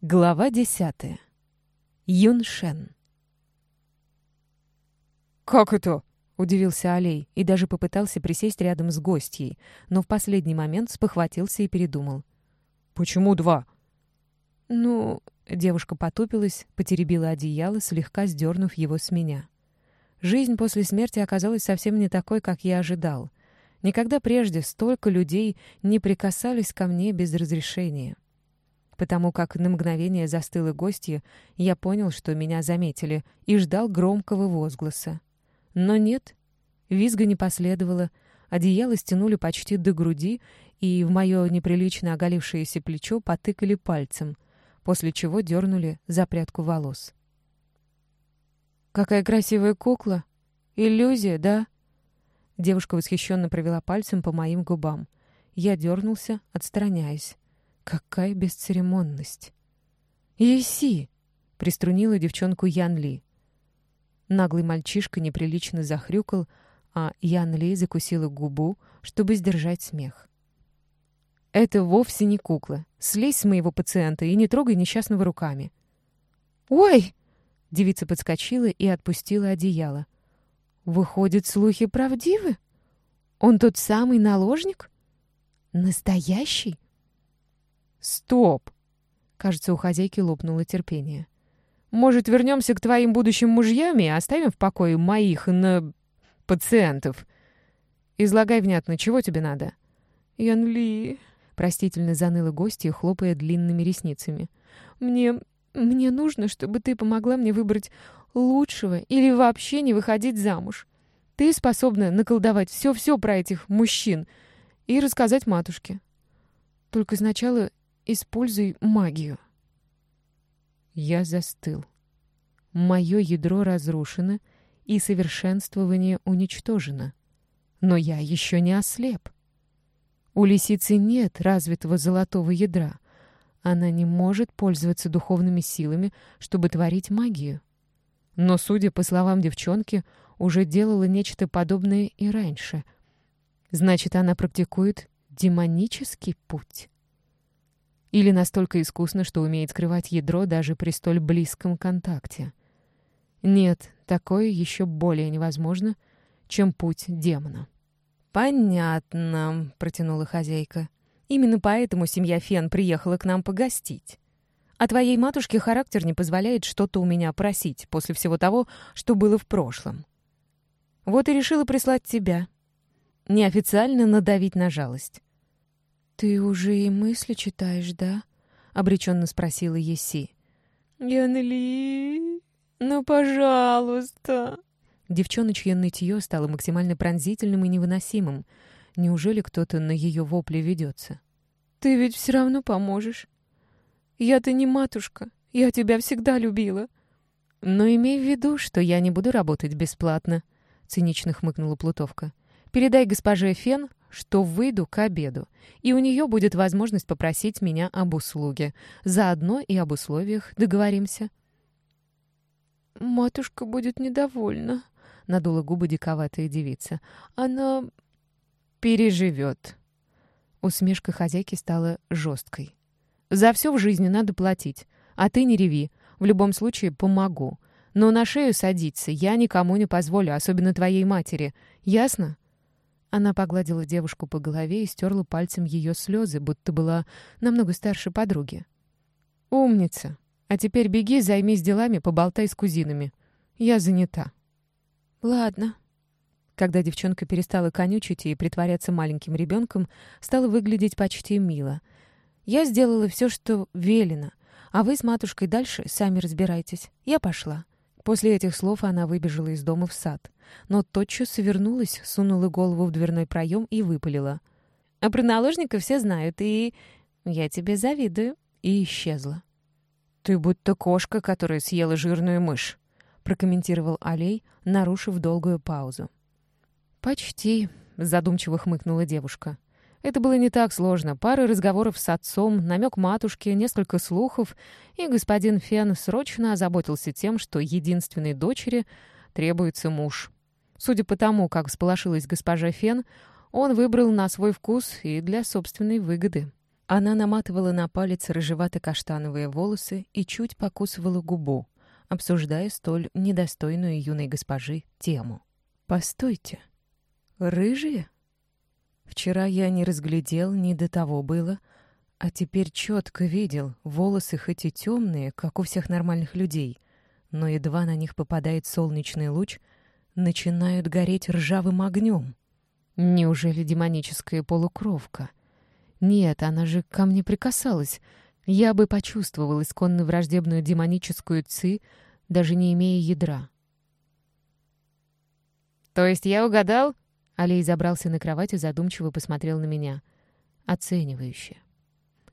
Глава десятая. Юншен. «Как это?» — удивился Алей и даже попытался присесть рядом с гостьей, но в последний момент спохватился и передумал. «Почему два?» «Ну...» — девушка потупилась, потеребила одеяло, слегка сдернув его с меня. Жизнь после смерти оказалась совсем не такой, как я ожидал. Никогда прежде столько людей не прикасались ко мне без разрешения. Потому как на мгновение застыла гостья, я понял, что меня заметили, и ждал громкого возгласа. Но нет, визга не последовало, одеяло стянули почти до груди, и в мое неприлично оголившееся плечо потыкали пальцем, после чего дернули за прядку волос. «Какая красивая кукла! Иллюзия, да?» Девушка восхищенно провела пальцем по моим губам. Я дернулся, отстраняясь. Какая бесцеремонность! «Еси!» — приструнила девчонку Ян Ли. Наглый мальчишка неприлично захрюкал, а Ян Ли закусила губу, чтобы сдержать смех. «Это вовсе не кукла. Слезь с моего пациента и не трогай несчастного руками». «Ой!» — девица подскочила и отпустила одеяло. «Выходит, слухи правдивы? Он тот самый наложник? Настоящий?» «Стоп!» Кажется, у хозяйки лопнуло терпение. «Может, вернемся к твоим будущим мужьям и оставим в покое моих на... пациентов? Излагай внятно, чего тебе надо?» «Янли...» — простительно заныла гостья, хлопая длинными ресницами. «Мне... мне нужно, чтобы ты помогла мне выбрать лучшего или вообще не выходить замуж. Ты способна наколдовать все-все про этих мужчин и рассказать матушке. Только сначала Используй магию. Я застыл. Мое ядро разрушено, и совершенствование уничтожено. Но я еще не ослеп. У лисицы нет развитого золотого ядра. Она не может пользоваться духовными силами, чтобы творить магию. Но, судя по словам девчонки, уже делала нечто подобное и раньше. Значит, она практикует демонический путь. Или настолько искусно, что умеет скрывать ядро даже при столь близком контакте. Нет, такое еще более невозможно, чем путь демона. «Понятно», — протянула хозяйка. «Именно поэтому семья Фен приехала к нам погостить. А твоей матушке характер не позволяет что-то у меня просить после всего того, что было в прошлом. Вот и решила прислать тебя. Неофициально надавить на жалость. «Ты уже и мысли читаешь, да?» — обреченно спросила Еси. «Янли, ну, пожалуйста!» Девчоночье нытье стало максимально пронзительным и невыносимым. Неужели кто-то на ее вопли ведется? «Ты ведь все равно поможешь. Я-то не матушка, я тебя всегда любила». «Но имей в виду, что я не буду работать бесплатно», — цинично хмыкнула Плутовка. «Передай госпоже Фен, что выйду к обеду, и у нее будет возможность попросить меня об услуге. Заодно и об условиях договоримся». «Матушка будет недовольна», — надула губы диковатая девица. «Она переживет». Усмешка хозяйки стала жесткой. «За все в жизни надо платить, а ты не реви. В любом случае помогу. Но на шею садиться я никому не позволю, особенно твоей матери. Ясно?» Она погладила девушку по голове и стерла пальцем ее слезы, будто была намного старше подруги. «Умница! А теперь беги, займись делами, поболтай с кузинами. Я занята». «Ладно». Когда девчонка перестала конючить и притворяться маленьким ребенком, стала выглядеть почти мило. «Я сделала все, что велено, а вы с матушкой дальше сами разбирайтесь. Я пошла». После этих слов она выбежала из дома в сад. Но тотчас вернулась, сунула голову в дверной проем и выпалила. «А про наложника все знают, и... я тебе завидую». И исчезла. «Ты будто кошка, которая съела жирную мышь», — прокомментировал Алей, нарушив долгую паузу. «Почти», — задумчиво хмыкнула девушка. Это было не так сложно. Пара разговоров с отцом, намек матушки, несколько слухов, и господин Фен срочно озаботился тем, что единственной дочери требуется муж. Судя по тому, как всполошилась госпожа Фен, он выбрал на свой вкус и для собственной выгоды. Она наматывала на палец рыжевато-каштановые волосы и чуть покусывала губу, обсуждая столь недостойную юной госпожи тему. «Постойте, рыжие?» Вчера я не разглядел, ни до того было, а теперь четко видел, волосы хоть и темные, как у всех нормальных людей, но едва на них попадает солнечный луч, начинают гореть ржавым огнем. Неужели демоническая полукровка? Нет, она же ко мне прикасалась. Я бы почувствовал исконно враждебную демоническую ци, даже не имея ядра. «То есть я угадал?» Алей забрался на кровать и задумчиво посмотрел на меня. Оценивающе.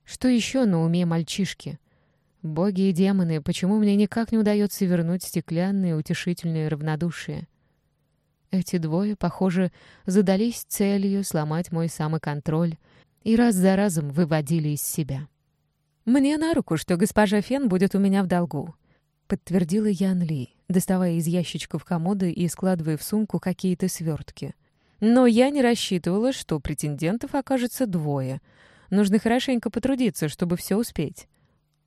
«Что еще на уме мальчишки? Боги и демоны, почему мне никак не удается вернуть стеклянное утешительное равнодушие?» Эти двое, похоже, задались целью сломать мой самоконтроль и раз за разом выводили из себя. «Мне на руку, что госпожа Фен будет у меня в долгу», — подтвердила Ян Ли, доставая из ящичков комоды и складывая в сумку какие-то свертки — но я не рассчитывала, что претендентов окажется двое. Нужно хорошенько потрудиться, чтобы все успеть.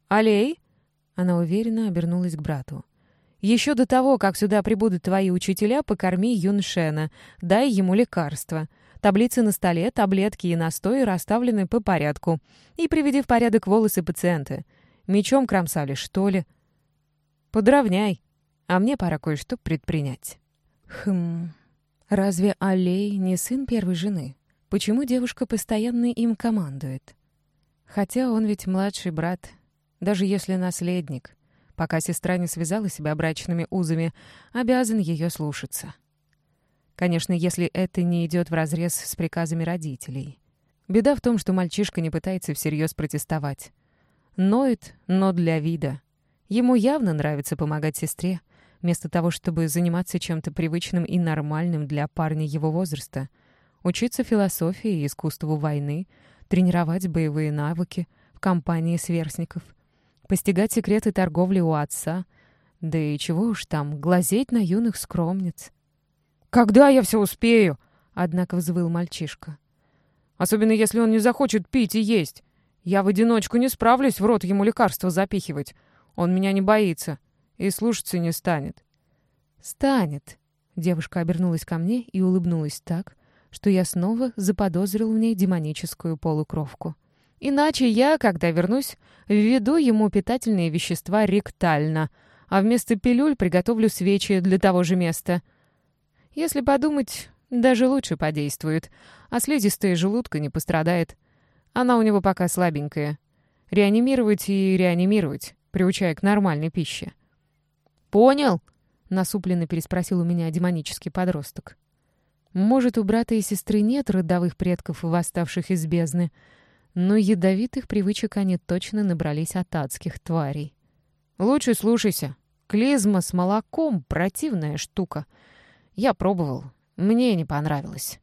«Алей?» Она уверенно обернулась к брату. «Еще до того, как сюда прибудут твои учителя, покорми Юншена, дай ему лекарства. Таблицы на столе, таблетки и настои расставлены по порядку. И приведи в порядок волосы пациента. Мечом кромсали, что ли? Подровняй. А мне пора кое-что предпринять». «Хм...» Разве Алей не сын первой жены? Почему девушка постоянно им командует? Хотя он ведь младший брат, даже если наследник. Пока сестра не связала себя брачными узами, обязан ее слушаться. Конечно, если это не идет вразрез с приказами родителей. Беда в том, что мальчишка не пытается всерьез протестовать. Ноет, но для вида. Ему явно нравится помогать сестре, вместо того, чтобы заниматься чем-то привычным и нормальным для парня его возраста. Учиться философии и искусству войны, тренировать боевые навыки в компании сверстников, постигать секреты торговли у отца, да и чего уж там, глазеть на юных скромниц. «Когда я все успею?» — однако взвыл мальчишка. «Особенно если он не захочет пить и есть. Я в одиночку не справлюсь в рот ему лекарства запихивать. Он меня не боится и слушаться не станет». «Станет». Девушка обернулась ко мне и улыбнулась так, что я снова заподозрил в ней демоническую полукровку. «Иначе я, когда вернусь, введу ему питательные вещества ректально, а вместо пилюль приготовлю свечи для того же места. Если подумать, даже лучше подействует, а слизистая желудка не пострадает. Она у него пока слабенькая. Реанимировать и реанимировать, приучая к нормальной пище. «Понял?» — насупленно переспросил у меня демонический подросток. «Может, у брата и сестры нет родовых предков, восставших из бездны, но ядовитых привычек они точно набрались от адских тварей. Лучше слушайся. Клизма с молоком — противная штука. Я пробовал. Мне не понравилось».